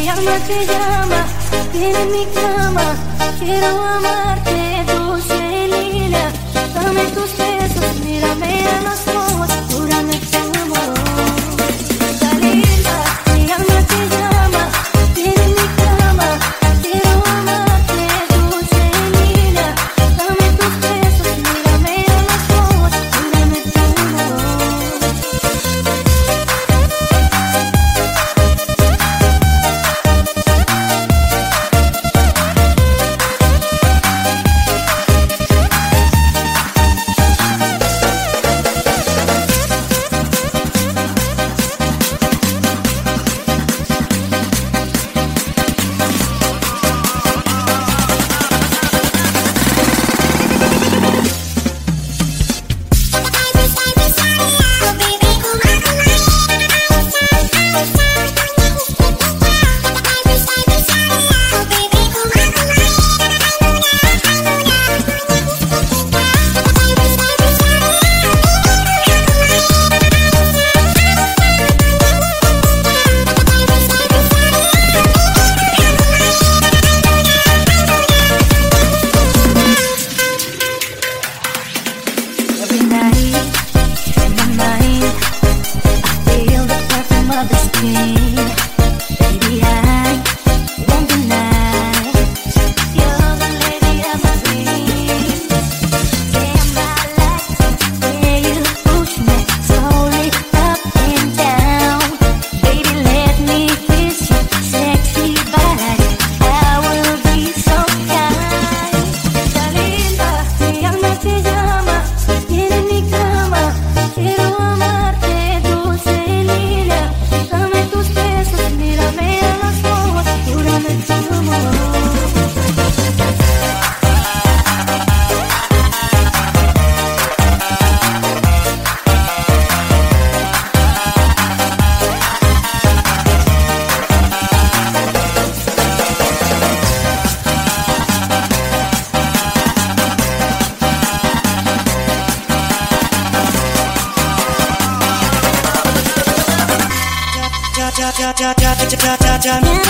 Mi alma te llama, ven en mi cama, quiero amarte, dulce Lilia. Dame tus besos, mírame a los cha cha cha cha.